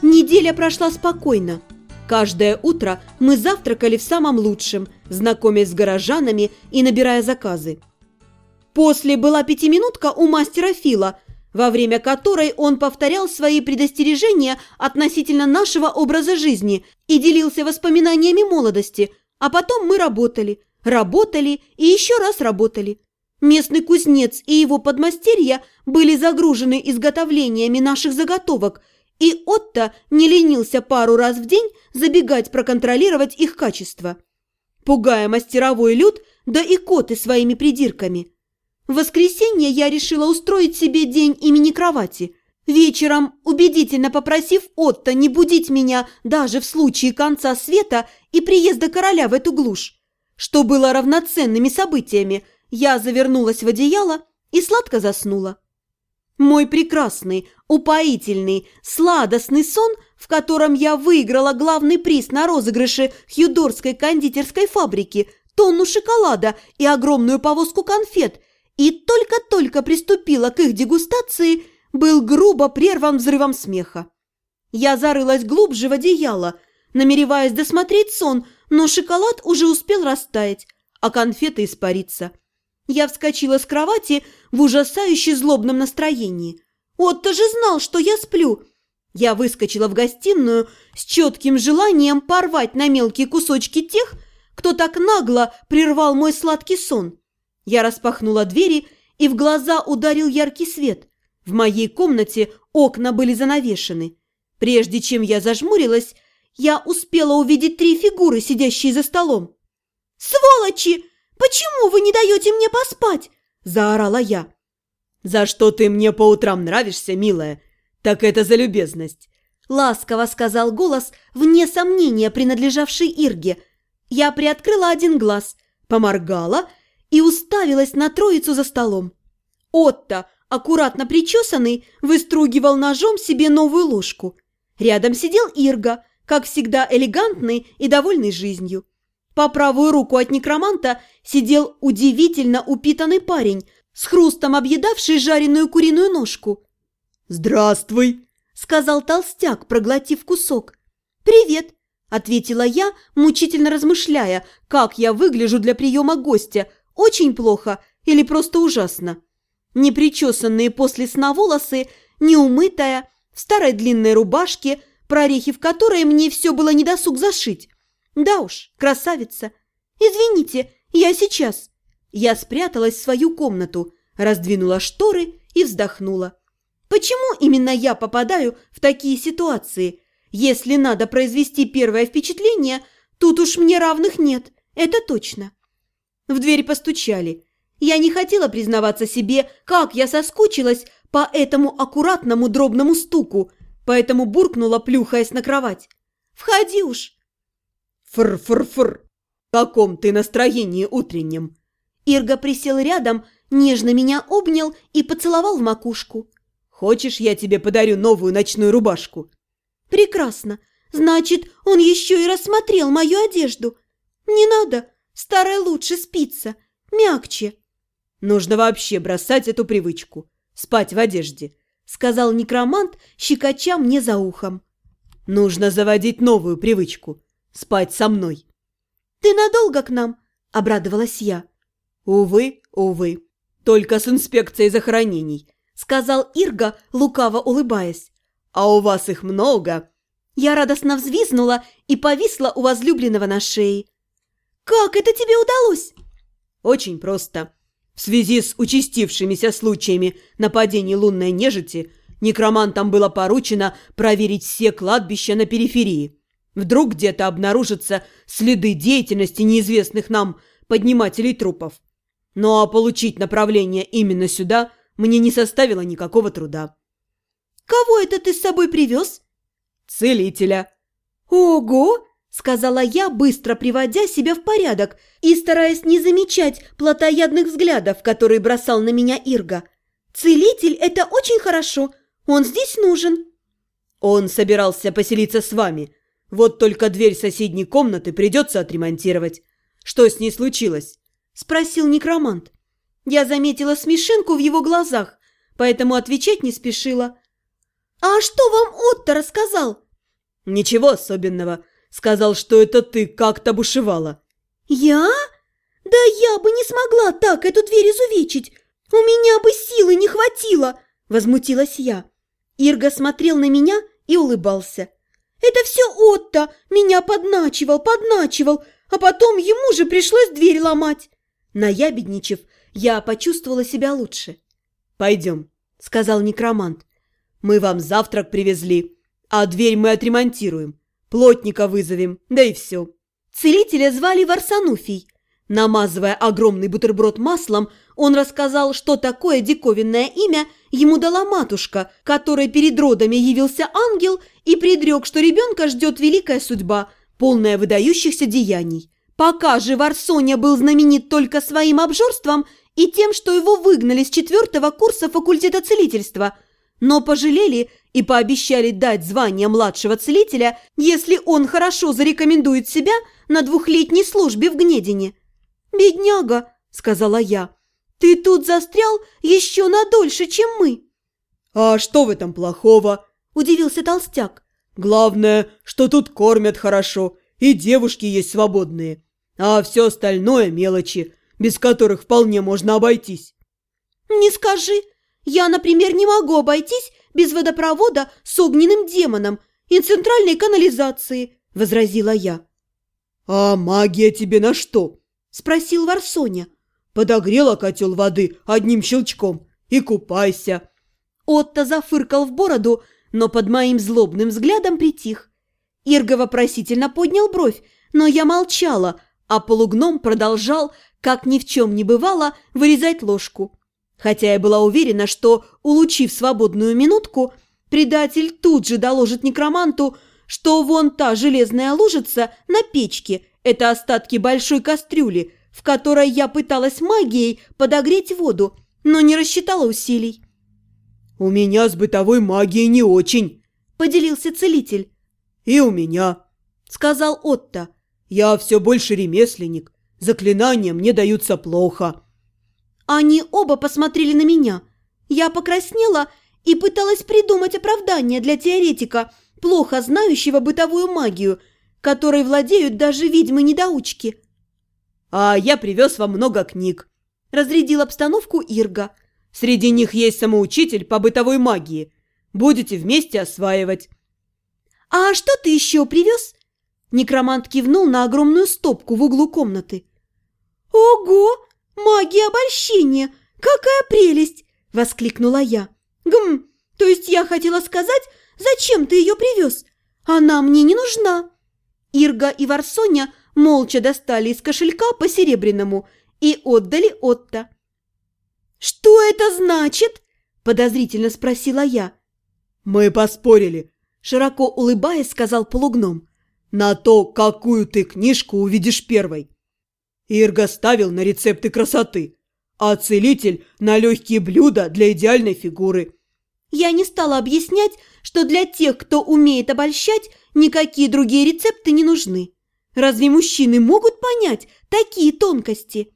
Неделя прошла спокойно. Каждое утро мы завтракали в самом лучшем, знакомясь с горожанами и набирая заказы. После была пятиминутка у мастера Фила – во время которой он повторял свои предостережения относительно нашего образа жизни и делился воспоминаниями молодости, а потом мы работали, работали и еще раз работали. Местный кузнец и его подмастерья были загружены изготовлениями наших заготовок, и Отто не ленился пару раз в день забегать проконтролировать их качество, пугая мастеровой люд, да и коты своими придирками. В воскресенье я решила устроить себе день имени кровати. Вечером, убедительно попросив Отто не будить меня даже в случае конца света и приезда короля в эту глушь, что было равноценными событиями – я завернулась в одеяло и сладко заснула. Мой прекрасный, упоительный, сладостный сон, в котором я выиграла главный приз на розыгрыше Хьюдорской кондитерской фабрики, тонну шоколада и огромную повозку конфет, и только-только приступила к их дегустации, был грубо прерван взрывом смеха. Я зарылась глубже в одеяло, намереваясь досмотреть сон, но шоколад уже успел растаять, а конфеты испариться. Я вскочила с кровати в ужасающе злобном настроении. Отто же знал, что я сплю. Я выскочила в гостиную с четким желанием порвать на мелкие кусочки тех, кто так нагло прервал мой сладкий сон. Я распахнула двери, и в глаза ударил яркий свет. В моей комнате окна были занавешены. Прежде чем я зажмурилась, я успела увидеть три фигуры, сидящие за столом. «Сволочи!» «Почему вы не даете мне поспать?» – заорала я. «За что ты мне по утрам нравишься, милая? Так это за любезность!» Ласково сказал голос, вне сомнения принадлежавший Ирге. Я приоткрыла один глаз, поморгала и уставилась на троицу за столом. Отто, аккуратно причесанный, выстругивал ножом себе новую ложку. Рядом сидел Ирга, как всегда элегантный и довольный жизнью. По правую руку от некроманта сидел удивительно упитанный парень, с хрустом объедавший жареную куриную ножку. «Здравствуй!» – сказал толстяк, проглотив кусок. «Привет!» – ответила я, мучительно размышляя, как я выгляжу для приема гостя. Очень плохо или просто ужасно. Непричесанные после сна волосы, неумытая, в старой длинной рубашке, прорехи в которой мне все было недосуг зашить. Да уж, красавица. Извините, я сейчас. Я спряталась в свою комнату, раздвинула шторы и вздохнула. Почему именно я попадаю в такие ситуации? Если надо произвести первое впечатление, тут уж мне равных нет, это точно. В дверь постучали. Я не хотела признаваться себе, как я соскучилась по этому аккуратному дробному стуку, поэтому буркнула, плюхаясь на кровать. «Входи уж!» Фр-фр-фр! В каком ты настроении утреннем?» Ирга присел рядом, нежно меня обнял и поцеловал в макушку. «Хочешь, я тебе подарю новую ночную рубашку?» «Прекрасно. Значит, он еще и рассмотрел мою одежду. Не надо, старая лучше спится, мягче». «Нужно вообще бросать эту привычку, спать в одежде», сказал некромант, щекоча мне за ухом. «Нужно заводить новую привычку спать со мной. «Ты надолго к нам?» – обрадовалась я. «Увы, увы, только с инспекцией захоронений», – сказал Ирга, лукаво улыбаясь. «А у вас их много?» Я радостно взвизнула и повисла у возлюбленного на шее. «Как это тебе удалось?» «Очень просто. В связи с участившимися случаями нападений лунной нежити некромантам было поручено проверить все кладбища на периферии. Вдруг где-то обнаружатся следы деятельности неизвестных нам поднимателей трупов. Ну а получить направление именно сюда мне не составило никакого труда. «Кого это ты с собой привез?» «Целителя». «Ого!» – сказала я, быстро приводя себя в порядок и стараясь не замечать плотоядных взглядов, которые бросал на меня Ирга. «Целитель – это очень хорошо, он здесь нужен». «Он собирался поселиться с вами», вот только дверь соседней комнаты придется отремонтировать. Что с ней случилось?» – спросил некромант. Я заметила смешинку в его глазах, поэтому отвечать не спешила. «А что вам Отто рассказал?» «Ничего особенного. Сказал, что это ты как-то бушевала». «Я? Да я бы не смогла так эту дверь изувечить. У меня бы силы не хватило!» – возмутилась я. Ирга смотрел на меня и улыбался. «Это все Отто меня подначивал, подначивал, а потом ему же пришлось дверь ломать». Наябедничав, я почувствовала себя лучше. «Пойдем», – сказал некромант. «Мы вам завтрак привезли, а дверь мы отремонтируем. Плотника вызовем, да и все». Целителя звали Варсануфий. Намазывая огромный бутерброд маслом, он рассказал, что такое диковинное имя ему дала матушка, которой перед родами явился ангел и предрек, что ребенка ждет великая судьба, полная выдающихся деяний. Пока же Варсоня был знаменит только своим обжорством и тем, что его выгнали с четвертого курса факультета целительства, но пожалели и пообещали дать звание младшего целителя, если он хорошо зарекомендует себя на двухлетней службе в Гнедине. «Бедняга», — сказала я, — «ты тут застрял еще надольше, чем мы». «А что в этом плохого?» – удивился толстяк. «Главное, что тут кормят хорошо, и девушки есть свободные, а все остальное – мелочи, без которых вполне можно обойтись». «Не скажи. Я, например, не могу обойтись без водопровода с огненным демоном и центральной канализации», – возразила я. «А магия тебе на что?» – спросил Варсоня. «Подогрела котел воды одним щелчком и купайся». Отто зафыркал в бороду, но под моим злобным взглядом притих. Ирга вопросительно поднял бровь, но я молчала, а полугном продолжал, как ни в чем не бывало, вырезать ложку. Хотя я была уверена, что, улучив свободную минутку, предатель тут же доложит некроманту, что вон та железная лужица на печке – это остатки большой кастрюли, в которой я пыталась магией подогреть воду, но не рассчитала усилий. «У меня с бытовой магией не очень», – поделился целитель. «И у меня», – сказал Отто. «Я все больше ремесленник. Заклинания мне даются плохо». Они оба посмотрели на меня. Я покраснела и пыталась придумать оправдание для теоретика, плохо знающего бытовую магию, которой владеют даже ведьмы-недоучки. «А я привез вам много книг», – разрядил обстановку Ирга – Среди них есть самоучитель по бытовой магии. Будете вместе осваивать». «А что ты еще привез?» Некромант кивнул на огромную стопку в углу комнаты. «Ого! Магия обольщения! Какая прелесть!» – воскликнула я. «Гм, то есть я хотела сказать, зачем ты ее привез? Она мне не нужна!» Ирга и Варсоня молча достали из кошелька по серебряному и отдали Отто. «Что это значит?» – подозрительно спросила я. «Мы поспорили», – широко улыбаясь, сказал полугном. «На то, какую ты книжку увидишь первой». Ирга ставил на рецепты красоты, а целитель – на легкие блюда для идеальной фигуры. Я не стала объяснять, что для тех, кто умеет обольщать, никакие другие рецепты не нужны. Разве мужчины могут понять такие тонкости?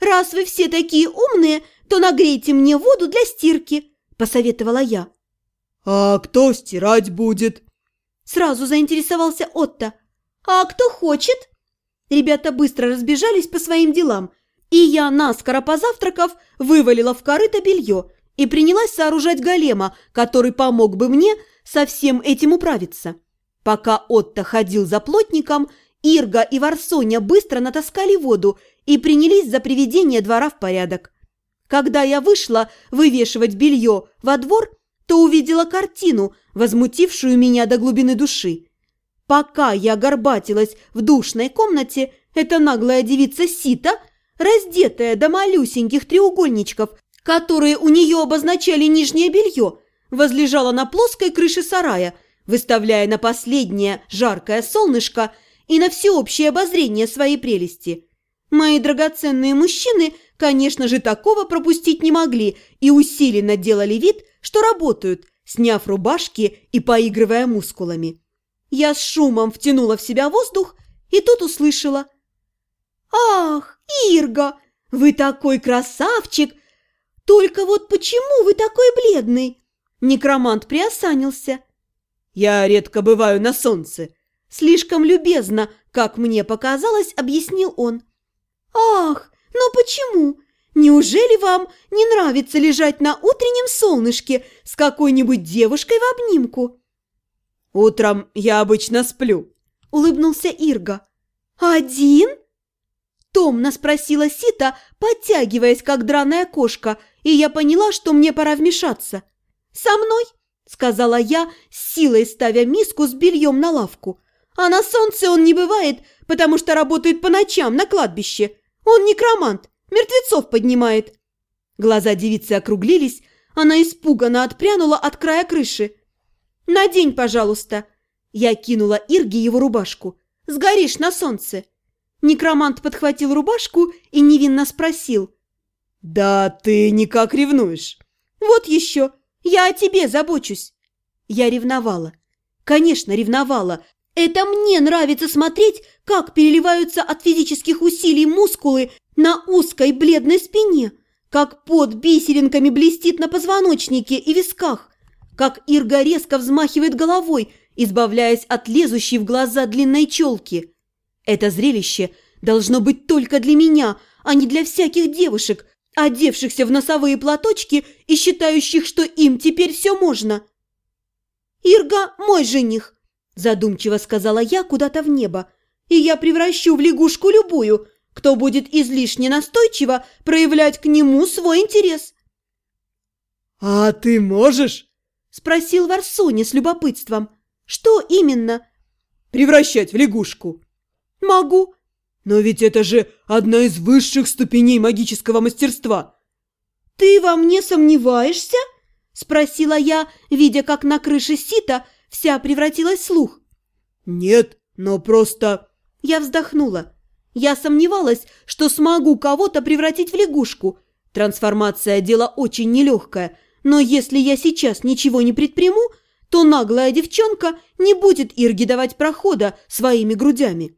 «Раз вы все такие умные, то нагрейте мне воду для стирки», – посоветовала я. «А кто стирать будет?» Сразу заинтересовался Отто. «А кто хочет?» Ребята быстро разбежались по своим делам, и я, наскоро позавтракав, вывалила в корыто белье и принялась сооружать голема, который помог бы мне со всем этим управиться. Пока Отто ходил за плотником, Ирга и Варсоня быстро натаскали воду и принялись за приведение двора в порядок. Когда я вышла вывешивать белье во двор, то увидела картину, возмутившую меня до глубины души. Пока я горбатилась в душной комнате, эта наглая девица Сита, раздетая до малюсеньких треугольничков, которые у нее обозначали нижнее белье, возлежала на плоской крыше сарая, выставляя на последнее жаркое солнышко и на всеобщее обозрение своей прелести. Мои драгоценные мужчины, конечно же, такого пропустить не могли и усиленно делали вид, что работают, сняв рубашки и поигрывая мускулами. Я с шумом втянула в себя воздух и тут услышала. «Ах, Ирга, вы такой красавчик! Только вот почему вы такой бледный?» Некромант приосанился. Я редко бываю на солнце. Слишком любезно, как мне показалось, объяснил он. Ах, ну почему? Неужели вам не нравится лежать на утреннем солнышке с какой-нибудь девушкой в обнимку? Утром я обычно сплю, улыбнулся Ирга. Один? Томно спросила Сита, подтягиваясь, как драная кошка, и я поняла, что мне пора вмешаться. «Со мной?» – сказала я, силой ставя миску с бельем на лавку. «А на солнце он не бывает, потому что работает по ночам на кладбище. Он некромант, мертвецов поднимает». Глаза девицы округлились, она испуганно отпрянула от края крыши. «Надень, пожалуйста!» Я кинула Ирге его рубашку. «Сгоришь на солнце!» Некромант подхватил рубашку и невинно спросил. «Да ты никак ревнуешь!» «Вот еще! Я о тебе забочусь!» Я ревновала. Конечно, ревновала. Это мне нравится смотреть, как переливаются от физических усилий мускулы на узкой бледной спине, как под бисеринками блестит на позвоночнике и висках, как Ирга резко взмахивает головой, избавляясь от лезущей в глаза длинной челки. Это зрелище должно быть только для меня, а не для всяких девушек, одевшихся в носовые платочки и считающих, что им теперь все можно. «Ирга мой жених», – задумчиво сказала я куда-то в небо, «и я превращу в лягушку любую, кто будет излишне настойчиво проявлять к нему свой интерес». «А ты можешь?» – спросил Варсоня с любопытством. «Что именно?» «Превращать в лягушку». «Могу». «Но ведь это же одна из высших ступеней магического мастерства». «Ты во мне сомневаешься?» – спросила я, видя, как на крыше сита вся превратилась в слух. «Нет, но просто...» Я вздохнула. Я сомневалась, что смогу кого-то превратить в лягушку. Трансформация – дело очень нелегкое, но если я сейчас ничего не предприму, то наглая девчонка не будет Ирге давать прохода своими грудями.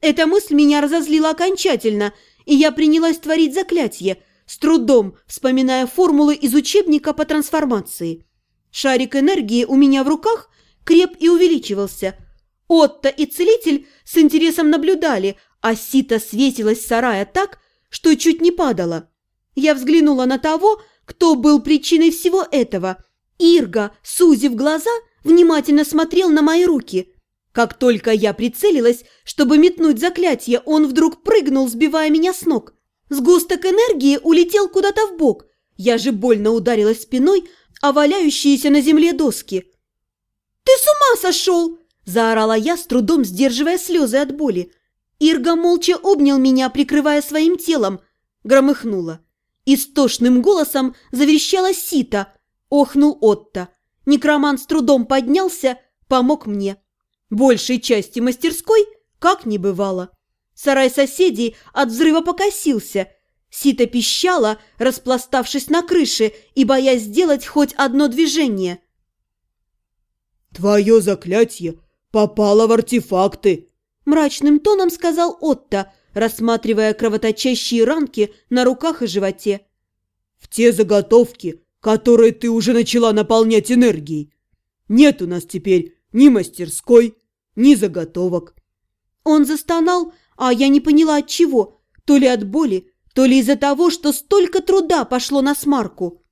Эта мысль меня разозлила окончательно, и я принялась творить заклятие, с трудом вспоминая формулы из учебника по трансформации. Шарик энергии у меня в руках креп и увеличивался. Отто и целитель с интересом наблюдали, а сито свесилось сарая так, что чуть не падало. Я взглянула на того, кто был причиной всего этого. Ирга, сузив глаза, внимательно смотрел на мои руки – как только я прицелилась, чтобы метнуть заклятие, он вдруг прыгнул, сбивая меня с ног. Сгусток энергии улетел куда-то в бок. Я же больно ударилась спиной о валяющиеся на земле доски. «Ты с ума сошел!» – заорала я, с трудом сдерживая слезы от боли. Ирга молча обнял меня, прикрывая своим телом. Громыхнула. Истошным голосом заверещала Сита. Охнул Отто. Некроман с трудом поднялся, помог мне. Большей части мастерской как не бывало. Сарай соседей от взрыва покосился. Сита пищала, распластавшись на крыше и боясь сделать хоть одно движение. «Твое заклятие попало в артефакты!» Мрачным тоном сказал Отто, рассматривая кровоточащие ранки на руках и животе. «В те заготовки, которые ты уже начала наполнять энергией. Нет у нас теперь ни мастерской, ни заготовок. Он застонал, а я не поняла от чего, то ли от боли, то ли из-за того, что столько труда пошло на смарку.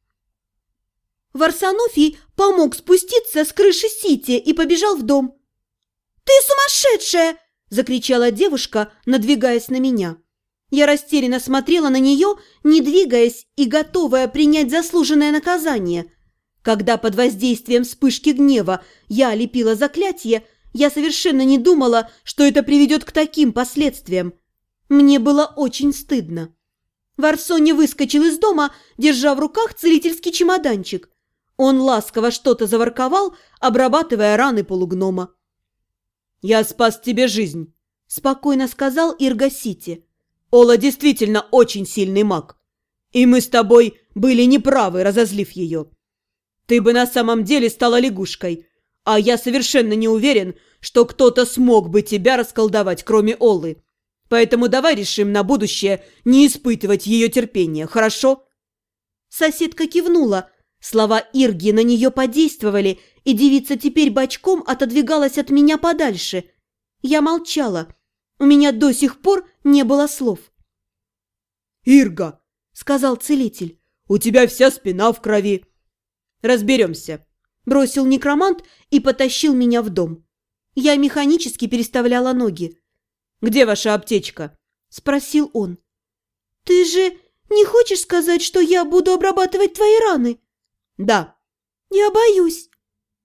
Варсонофий помог спуститься с крыши Сити и побежал в дом. «Ты сумасшедшая!» – закричала девушка, надвигаясь на меня. Я растерянно смотрела на нее, не двигаясь и готовая принять заслуженное наказание. Когда под воздействием вспышки гнева я лепила заклятие, я совершенно не думала, что это приведет к таким последствиям. Мне было очень стыдно. Варсони выскочил из дома, держа в руках целительский чемоданчик. Он ласково что-то заворковал, обрабатывая раны полугнома. «Я спас тебе жизнь», – спокойно сказал Иргасити. «Ола действительно очень сильный маг, и мы с тобой были неправы, разозлив ее. Ты бы на самом деле стала лягушкой, а я совершенно не уверен, что кто-то смог бы тебя расколдовать, кроме Олы. Поэтому давай решим на будущее не испытывать ее терпения, хорошо?» Соседка кивнула, Слова Ирги на нее подействовали, и девица теперь бочком отодвигалась от меня подальше. Я молчала. У меня до сих пор не было слов. «Ирга!» — сказал целитель. «У тебя вся спина в крови. Разберемся!» Бросил некромант и потащил меня в дом. Я механически переставляла ноги. «Где ваша аптечка?» – спросил он. «Ты же не хочешь сказать, что я буду обрабатывать твои раны?» «Да». «Я боюсь».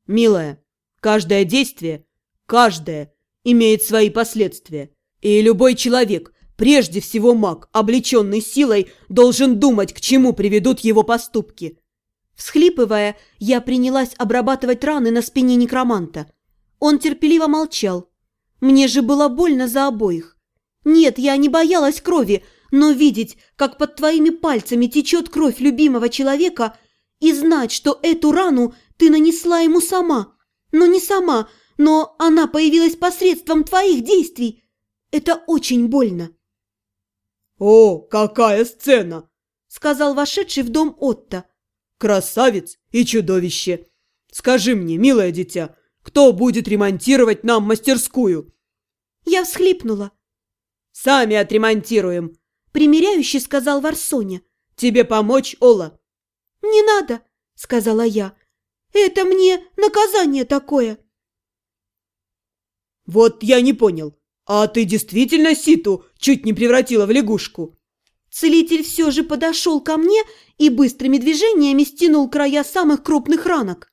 «Милая, каждое действие, каждое, имеет свои последствия. И любой человек, прежде всего маг, облеченный силой, должен думать, к чему приведут его поступки». Всхлипывая, я принялась обрабатывать раны на спине некроманта. Он терпеливо молчал. Мне же было больно за обоих. Нет, я не боялась крови, но видеть, как под твоими пальцами течет кровь любимого человека, и знать, что эту рану ты нанесла ему сама. Но не сама, но она появилась посредством твоих действий. Это очень больно. «О, какая сцена!» — сказал вошедший в дом Отто. «Красавец и чудовище! Скажи мне, милое дитя, кто будет ремонтировать нам мастерскую?» Я всхлипнула. «Сами отремонтируем», — примиряюще сказал Варсоня. «Тебе помочь, Ола?» «Не надо», — сказала я. «Это мне наказание такое». «Вот я не понял. А ты действительно Ситу чуть не превратила в лягушку?» Целитель все же подошел ко мне и быстрыми движениями стянул края самых крупных ранок.